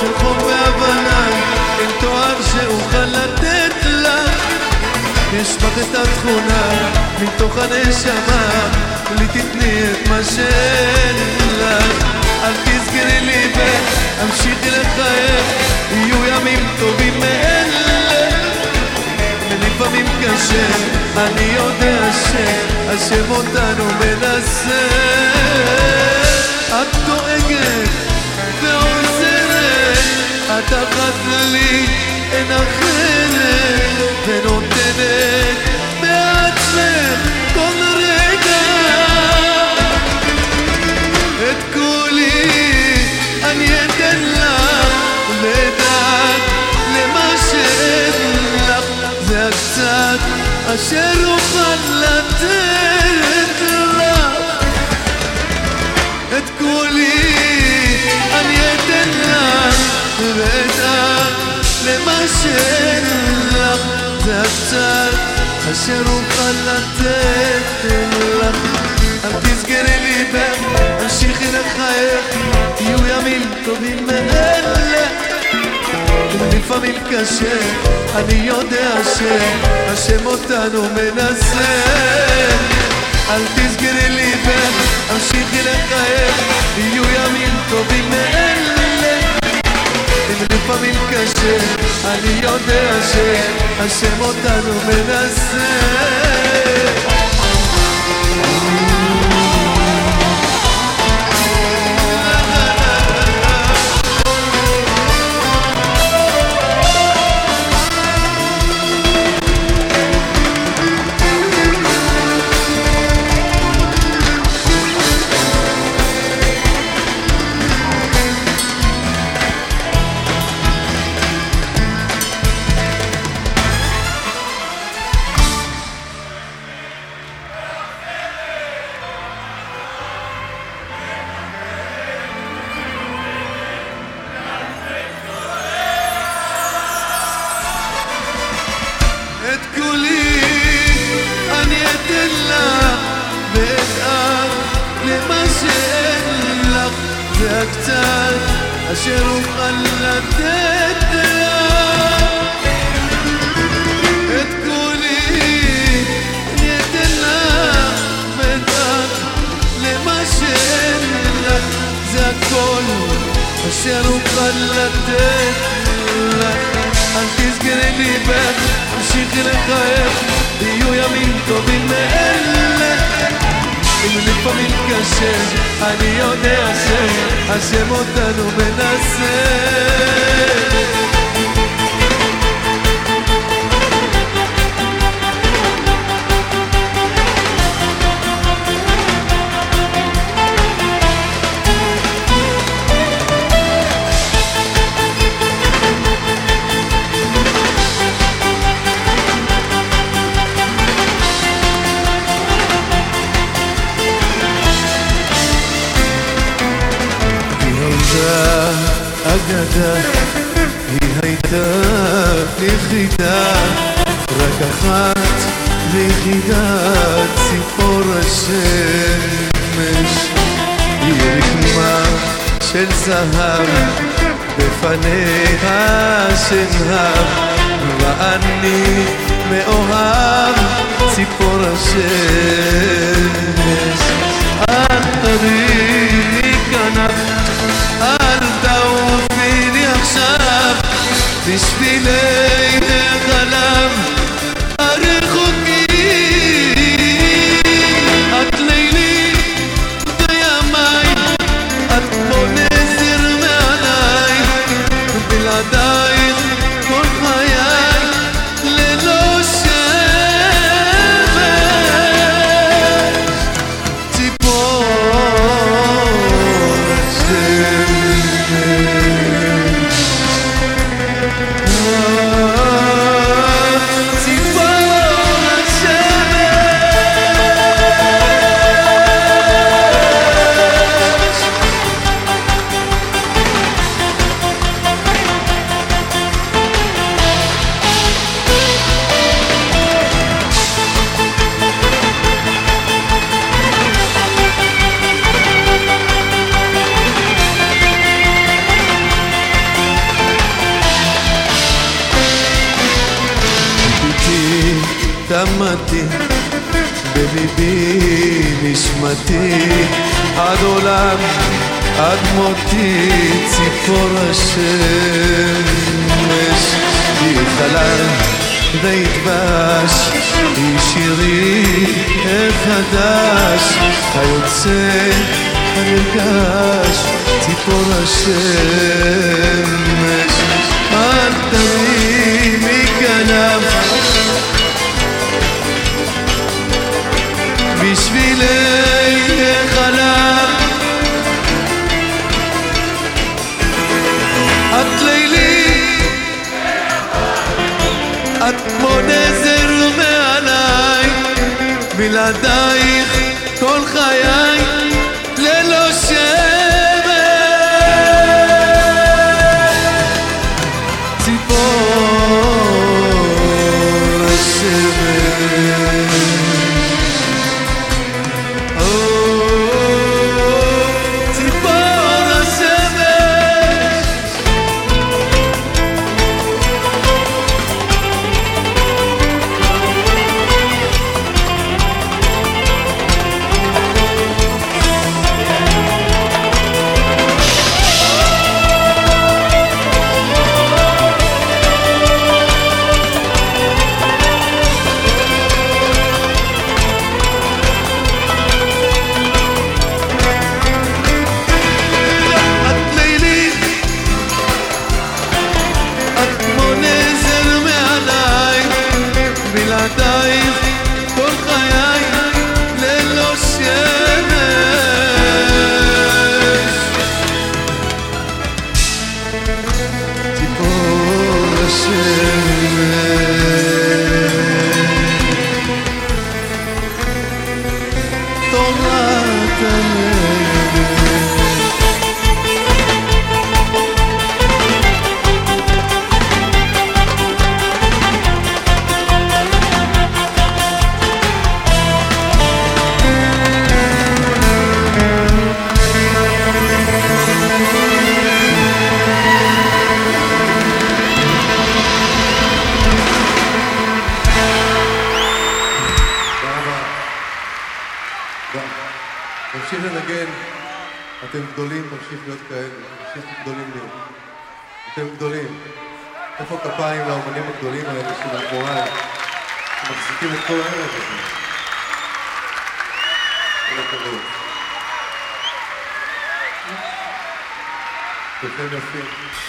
של חום והבנה אין תואר שאוכל לתת לך. בך את התכונה מתוך הנשמה לי תתני את מה שאין לך. אל תזכרי לי והמשיכי לחייך יהיו ימים טובים מאלה ולפעמים קשה אני יודע שהשם אותנו מנסה. את דואגת אחת לי אין אחרת ונותנת זה הקצת אשר אוכל לתת לך אל תסגרי ליבך, המשיכי לחייך. יהיו ימים טובים מאלה. לפעמים קשה, אני יודע שהשם אותנו מנסה. אל תסגרי ליבך, המשיכי לחייך, יהיו ימים טובים מאלה. לפעמים קשה, אני יודע שהשם אותנו מנסה זה הקצת אשר אוכל לתת לך. את כולי אני אתן לך ואדאג למה שאין לך. זה הכל אשר אוכל לתת לך. אל תסגרי ליבך, המשיכי לחייך, יהיו ימים טובים מאלה. אם לפעמים קשה, אני יודע שהשם אותנו מנסה. אחת ויחידה, ציפור השמש. היא רקמה של זהב, בפניה שנהב, ואני מאוהב, ציפור השמש. אל תרימי כנף, אל תעופי לי עכשיו, בשבילי תמתי בליבי נשמתי. עד עולם עד מותי ציפור השמש. היא חלל וידבש היא שירי החדש. היוצא הנרגש ציפור השמש בשבילי חלב את לילי. את כמו נזר מעליי בלעדייך כאלה, תמשיך גדולים להיות. אתם גדולים. איפה כפיים לאומנים הגדולים האלה המורל, שמחזיקים את כל הערב הזה? כל הכבוד. כולכם יפים.